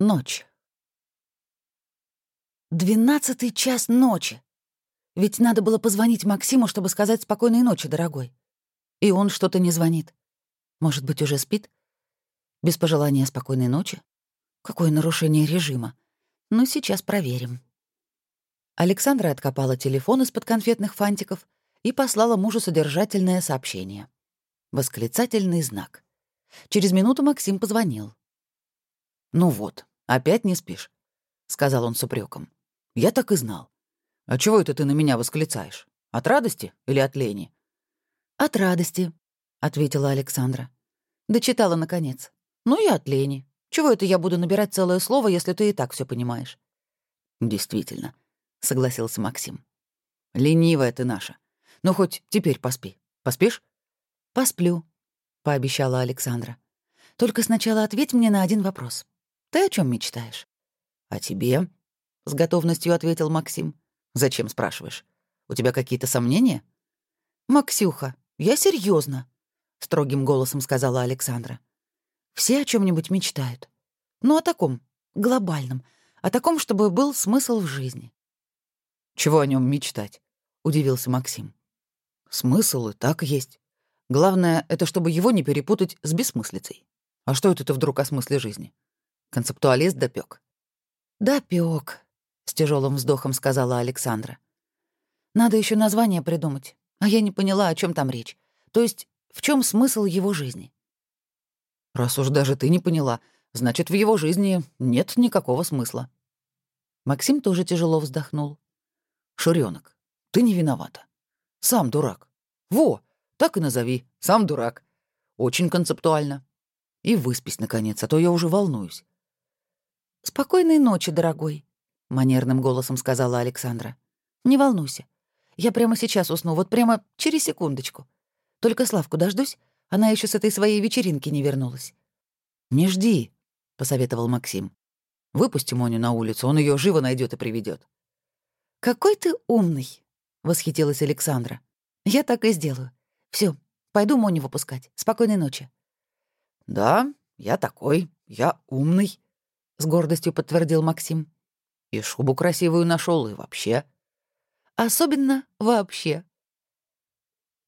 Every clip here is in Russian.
Ночь. Двенадцатый час ночи. Ведь надо было позвонить Максиму, чтобы сказать спокойной ночи, дорогой. И он что-то не звонит. Может быть, уже спит? Без пожелания спокойной ночи? Какое нарушение режима? Ну, сейчас проверим. Александра откопала телефон из-под конфетных фантиков и послала мужу содержательное сообщение. Восклицательный знак. Через минуту Максим позвонил. «Ну вот, опять не спишь», — сказал он с упреком. «Я так и знал. А чего это ты на меня восклицаешь? От радости или от лени?» «От радости», — ответила Александра. Дочитала, наконец. «Ну и от лени. Чего это я буду набирать целое слово, если ты и так все понимаешь?» «Действительно», — согласился Максим. «Ленивая ты наша. Ну, хоть теперь поспи. Поспишь?» «Посплю», — пообещала Александра. «Только сначала ответь мне на один вопрос. Ты о чем мечтаешь?» «О тебе?» — с готовностью ответил Максим. «Зачем спрашиваешь? У тебя какие-то сомнения?» «Максюха, я серьезно, строгим голосом сказала Александра. «Все о чем нибудь мечтают. Ну, о таком, глобальном, о таком, чтобы был смысл в жизни». «Чего о нем мечтать?» — удивился Максим. «Смысл и так есть. Главное, это чтобы его не перепутать с бессмыслицей. А что это ты вдруг о смысле жизни? Концептуалист допек. Допек, с тяжелым вздохом сказала Александра. Надо еще название придумать. А я не поняла, о чем там речь. То есть, в чем смысл его жизни? Раз уж даже ты не поняла, значит, в его жизни нет никакого смысла. Максим тоже тяжело вздохнул. Шуренок, ты не виновата. Сам дурак. Во, так и назови. Сам дурак. Очень концептуально. И выспись, наконец, а то я уже волнуюсь. «Спокойной ночи, дорогой», — манерным голосом сказала Александра. «Не волнуйся. Я прямо сейчас усну, вот прямо через секундочку. Только Славку дождусь, она еще с этой своей вечеринки не вернулась». «Не жди», — посоветовал Максим. «Выпусти Моню на улицу, он ее живо найдет и приведет. «Какой ты умный», — восхитилась Александра. «Я так и сделаю. Все, пойду Моню выпускать. Спокойной ночи». «Да, я такой, я умный», — с гордостью подтвердил Максим. «И шубу красивую нашел и вообще». «Особенно вообще».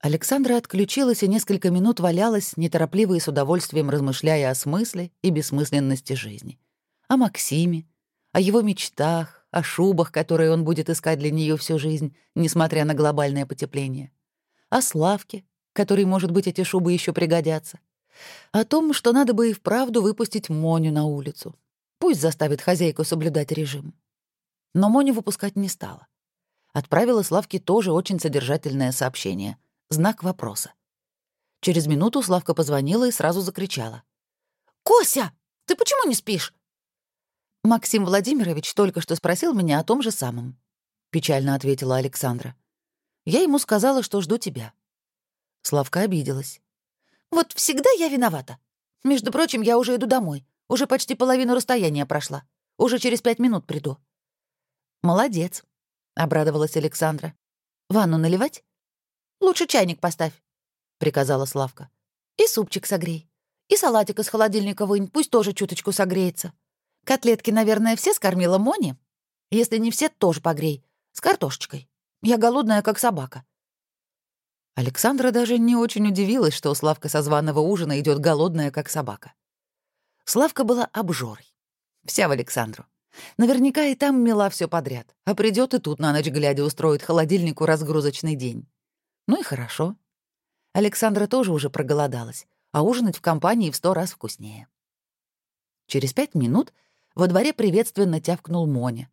Александра отключилась и несколько минут валялась, неторопливо и с удовольствием размышляя о смысле и бессмысленности жизни. О Максиме, о его мечтах, о шубах, которые он будет искать для нее всю жизнь, несмотря на глобальное потепление. О Славке, который, может быть, эти шубы еще пригодятся. О том, что надо бы и вправду выпустить Моню на улицу. Пусть заставит хозяйку соблюдать режим. Но Моню выпускать не стала. Отправила Славке тоже очень содержательное сообщение. Знак вопроса. Через минуту Славка позвонила и сразу закричала. «Кося, ты почему не спишь?» «Максим Владимирович только что спросил меня о том же самом», — печально ответила Александра. «Я ему сказала, что жду тебя». Славка обиделась. «Вот всегда я виновата. Между прочим, я уже иду домой. Уже почти половину расстояния прошла. Уже через пять минут приду». «Молодец», — обрадовалась Александра. «Ванну наливать?» «Лучше чайник поставь», — приказала Славка. «И супчик согрей. И салатик из холодильника вынь, пусть тоже чуточку согреется. Котлетки, наверное, все скормила Мони. Если не все, тоже погрей. С картошечкой. Я голодная, как собака». Александра даже не очень удивилась, что Славка со званого ужина идет голодная, как собака. Славка была обжорой. Вся в Александру. Наверняка и там мила все подряд, а придет и тут на ночь глядя устроит холодильнику разгрузочный день. Ну и хорошо. Александра тоже уже проголодалась, а ужинать в компании в сто раз вкуснее. Через пять минут во дворе приветственно тявкнул Моня.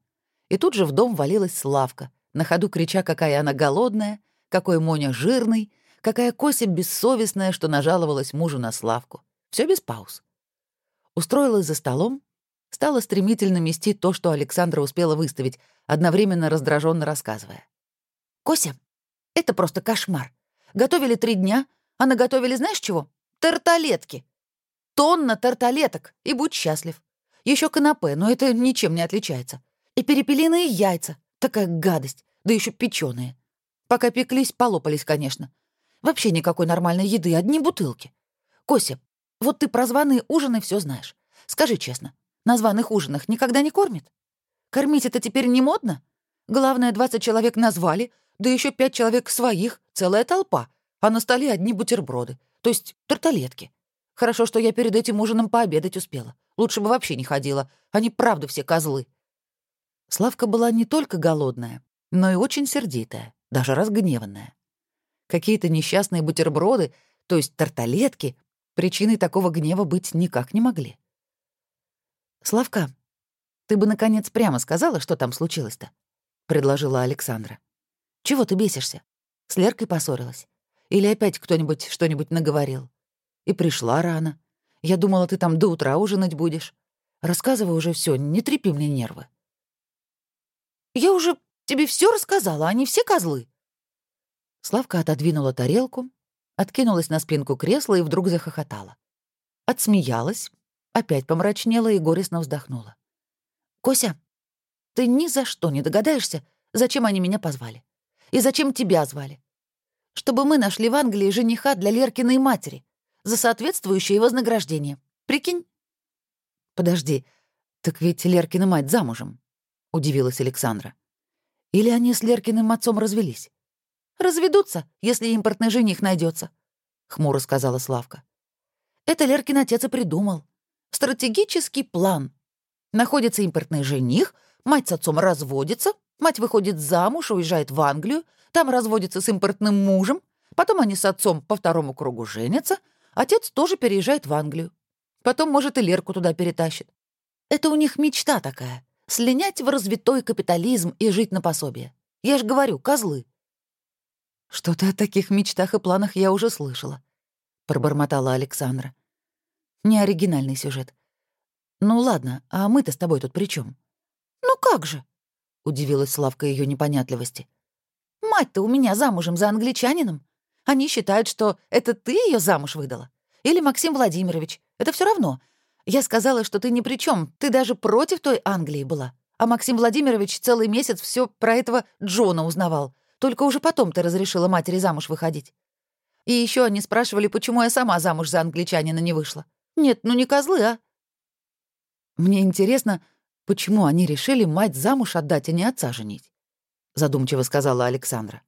И тут же в дом валилась Славка, на ходу крича, какая она голодная, какой Моня жирный, какая Кося бессовестная, что нажаловалась мужу на Славку. Все без пауз устроилась за столом, стала стремительно мести то, что Александра успела выставить, одновременно раздраженно рассказывая. «Кося, это просто кошмар. Готовили три дня, а наготовили знаешь чего? Тарталетки. Тонна тарталеток, и будь счастлив. Еще канапе, но это ничем не отличается. И перепелиные яйца. Такая гадость, да еще печеные. Пока пеклись, полопались, конечно. Вообще никакой нормальной еды, одни бутылки. Кося, вот ты про званые ужины все знаешь. Скажи честно, На званых ужинах никогда не кормит? Кормить это теперь не модно? Главное, 20 человек назвали, да еще пять человек своих, целая толпа, а на столе одни бутерброды, то есть тарталетки. Хорошо, что я перед этим ужином пообедать успела. Лучше бы вообще не ходила. Они правда все козлы. Славка была не только голодная, но и очень сердитая, даже разгневанная. Какие-то несчастные бутерброды, то есть тарталетки, причиной такого гнева быть никак не могли. «Славка, ты бы, наконец, прямо сказала, что там случилось-то?» — предложила Александра. «Чего ты бесишься? С Леркой поссорилась? Или опять кто-нибудь что-нибудь наговорил? И пришла рано. Я думала, ты там до утра ужинать будешь. Рассказывай уже все, не трепи мне нервы». «Я уже тебе все рассказала, они все козлы». Славка отодвинула тарелку, откинулась на спинку кресла и вдруг захохотала. Отсмеялась, опять помрачнела и горестно вздохнула. «Кося, ты ни за что не догадаешься, зачем они меня позвали. И зачем тебя звали. Чтобы мы нашли в Англии жениха для Леркиной матери за соответствующее вознаграждение. Прикинь?» «Подожди, так ведь Леркина мать замужем», — удивилась Александра. «Или они с Леркиным отцом развелись?» «Разведутся, если импортный жених найдется, хмуро сказала Славка. «Это Леркин отец и придумал. Стратегический план. Находится импортный жених, мать с отцом разводится, мать выходит замуж, уезжает в Англию, там разводится с импортным мужем, потом они с отцом по второму кругу женятся, отец тоже переезжает в Англию. Потом, может, и Лерку туда перетащит. Это у них мечта такая — слинять в развитой капитализм и жить на пособие. Я ж говорю, козлы. Что-то о таких мечтах и планах я уже слышала, — пробормотала Александра. Неоригинальный сюжет. Ну ладно, а мы-то с тобой тут при чем? Ну как же? Удивилась Славка ее непонятливости. Мать-то у меня замужем за англичанином. Они считают, что это ты ее замуж выдала. Или Максим Владимирович. Это все равно. Я сказала, что ты ни при чем. Ты даже против той Англии была. А Максим Владимирович целый месяц все про этого Джона узнавал. Только уже потом ты разрешила матери замуж выходить. И еще они спрашивали, почему я сама замуж за англичанина не вышла. Нет, ну не козлы, а. Мне интересно, почему они решили мать замуж отдать, а не отца женить? Задумчиво сказала Александра.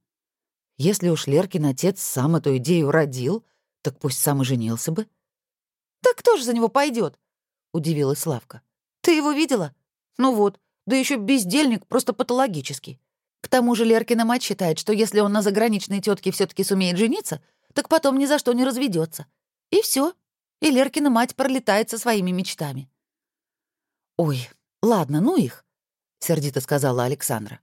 Если уж Леркин отец сам эту идею родил, так пусть сам и женился бы. Так кто же за него пойдет? удивилась Славка. Ты его видела? Ну вот, да еще бездельник, просто патологический. К тому же Леркина мать считает, что если он на заграничной тетке все таки сумеет жениться, так потом ни за что не разведется. И все и Леркина мать пролетает со своими мечтами. «Ой, ладно, ну их», — сердито сказала Александра.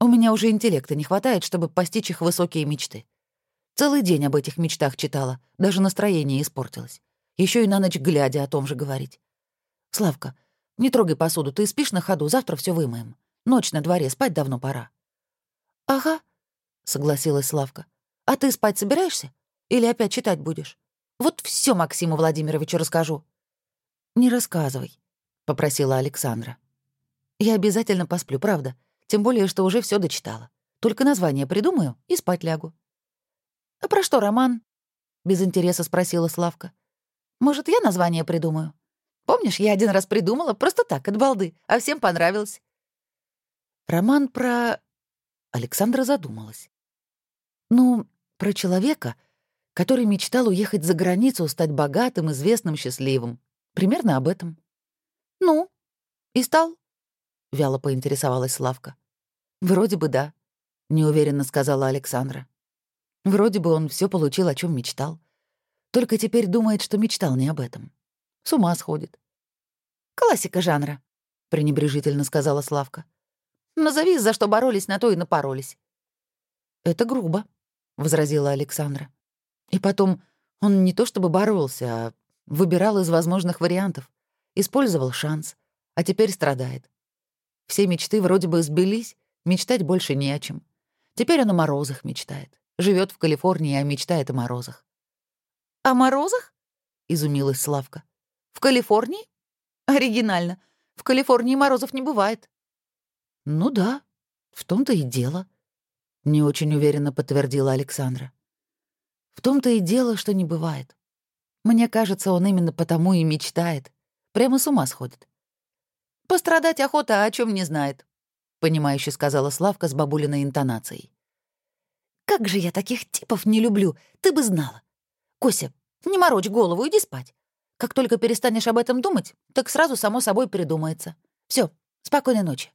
«У меня уже интеллекта не хватает, чтобы постичь их высокие мечты. Целый день об этих мечтах читала, даже настроение испортилось. Еще и на ночь глядя о том же говорить. Славка, не трогай посуду, ты спишь на ходу, завтра все вымоем. Ночь на дворе, спать давно пора». «Ага», — согласилась Славка. «А ты спать собираешься? Или опять читать будешь?» Вот все Максиму Владимировичу расскажу». «Не рассказывай», — попросила Александра. «Я обязательно посплю, правда. Тем более, что уже все дочитала. Только название придумаю и спать лягу». «А про что роман?» — без интереса спросила Славка. «Может, я название придумаю? Помнишь, я один раз придумала, просто так, от балды, а всем понравилось». «Роман про...» Александра задумалась. «Ну, про человека, который мечтал уехать за границу, стать богатым, известным, счастливым. Примерно об этом. «Ну, и стал?» — вяло поинтересовалась Славка. «Вроде бы да», — неуверенно сказала Александра. «Вроде бы он все получил, о чем мечтал. Только теперь думает, что мечтал не об этом. С ума сходит». «Классика жанра», — пренебрежительно сказала Славка. «Назови, за что боролись, на то и напоролись». «Это грубо», — возразила Александра. И потом, он не то чтобы боролся, а выбирал из возможных вариантов, использовал шанс, а теперь страдает. Все мечты вроде бы сбылись, мечтать больше не о чем. Теперь он о морозах мечтает. Живет в Калифорнии, а мечтает о морозах. «О морозах?» — изумилась Славка. «В Калифорнии? Оригинально. В Калифорнии морозов не бывает». «Ну да, в том-то и дело», — не очень уверенно подтвердила Александра. В том-то и дело, что не бывает. Мне кажется, он именно потому и мечтает. Прямо с ума сходит. Пострадать охота, а о чем не знает», — понимающе сказала Славка с бабулиной интонацией. «Как же я таких типов не люблю, ты бы знала. Кося, не морочь голову, иди спать. Как только перестанешь об этом думать, так сразу само собой придумается. Все, спокойной ночи».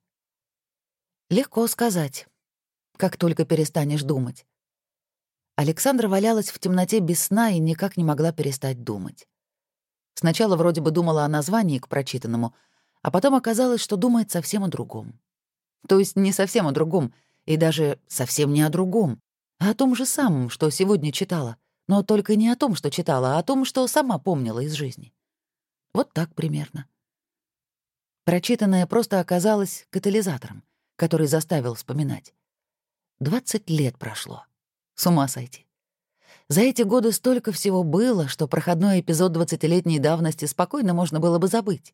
Легко сказать. Как только перестанешь думать. Александра валялась в темноте без сна и никак не могла перестать думать. Сначала вроде бы думала о названии к прочитанному, а потом оказалось, что думает совсем о другом. То есть не совсем о другом, и даже совсем не о другом, а о том же самом, что сегодня читала, но только не о том, что читала, а о том, что сама помнила из жизни. Вот так примерно. Прочитанное просто оказалось катализатором, который заставил вспоминать. Двадцать лет прошло. С ума сойти. За эти годы столько всего было, что проходной эпизод двадцатилетней давности спокойно можно было бы забыть.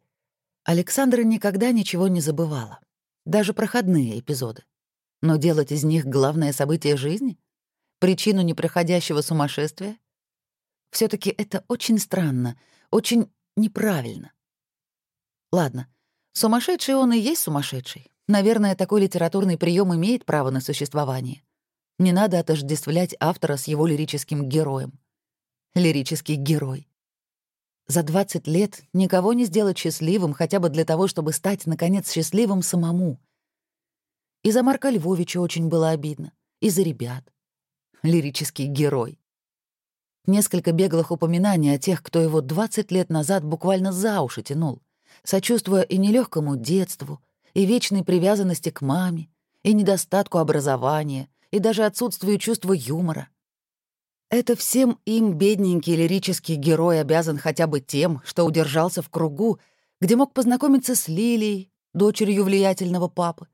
Александра никогда ничего не забывала. Даже проходные эпизоды. Но делать из них главное событие жизни? Причину непроходящего сумасшествия? все таки это очень странно, очень неправильно. Ладно, сумасшедший он и есть сумасшедший. Наверное, такой литературный прием имеет право на существование. Не надо отождествлять автора с его лирическим героем. Лирический герой. За 20 лет никого не сделать счастливым хотя бы для того, чтобы стать, наконец, счастливым самому. И за Марка Львовича очень было обидно. И за ребят. Лирический герой. Несколько беглых упоминаний о тех, кто его 20 лет назад буквально за уши тянул, сочувствуя и нелегкому детству, и вечной привязанности к маме, и недостатку образования, и даже отсутствию чувства юмора. Это всем им бедненький лирический герой обязан хотя бы тем, что удержался в кругу, где мог познакомиться с Лилией, дочерью влиятельного папы,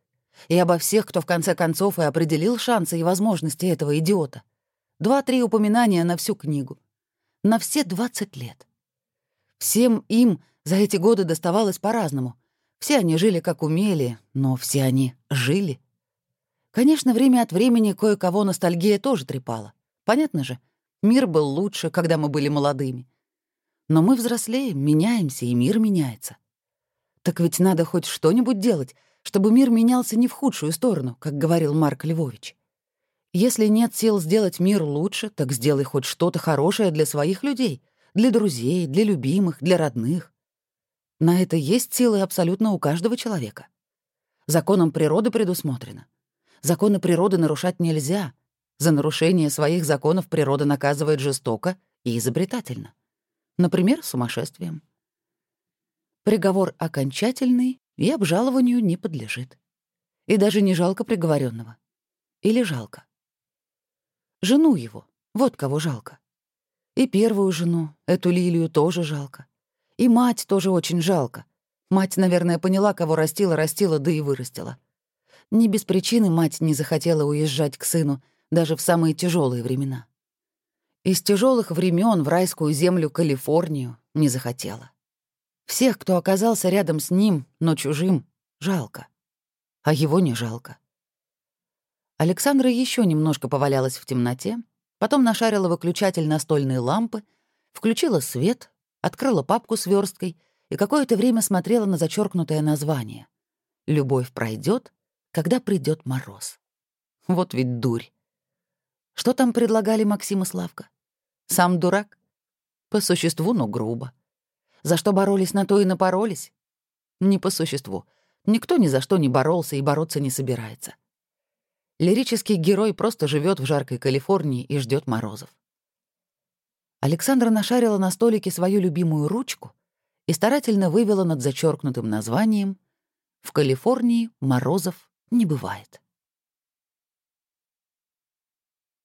и обо всех, кто в конце концов и определил шансы и возможности этого идиота. Два-три упоминания на всю книгу. На все 20 лет. Всем им за эти годы доставалось по-разному. Все они жили как умели, но все они жили. Конечно, время от времени кое-кого ностальгия тоже трепала. Понятно же, мир был лучше, когда мы были молодыми. Но мы взрослеем, меняемся, и мир меняется. Так ведь надо хоть что-нибудь делать, чтобы мир менялся не в худшую сторону, как говорил Марк Львович. Если нет сил сделать мир лучше, так сделай хоть что-то хорошее для своих людей, для друзей, для любимых, для родных. На это есть силы абсолютно у каждого человека. Законом природы предусмотрено — Законы природы нарушать нельзя. За нарушение своих законов природа наказывает жестоко и изобретательно. Например, сумасшествием. Приговор окончательный и обжалованию не подлежит. И даже не жалко приговоренного. Или жалко. Жену его, вот кого жалко. И первую жену, эту Лилию, тоже жалко. И мать тоже очень жалко. Мать, наверное, поняла, кого растила, растила, да и вырастила. Не без причины мать не захотела уезжать к сыну даже в самые тяжелые времена. Из тяжелых времен в райскую землю Калифорнию не захотела. Всех, кто оказался рядом с ним, но чужим, жалко. А его не жалко. Александра еще немножко повалялась в темноте, потом нашарила выключатель настольной лампы, включила свет, открыла папку с версткой и какое-то время смотрела на зачеркнутое название. «Любовь пройдет, когда придет мороз. Вот ведь дурь. Что там предлагали Максим и Славка? Сам дурак? По существу, но грубо. За что боролись, на то и напоролись? Не по существу. Никто ни за что не боролся и бороться не собирается. Лирический герой просто живет в жаркой Калифорнии и ждет морозов. Александра нашарила на столике свою любимую ручку и старательно вывела над зачеркнутым названием «В Калифорнии морозов не бывает.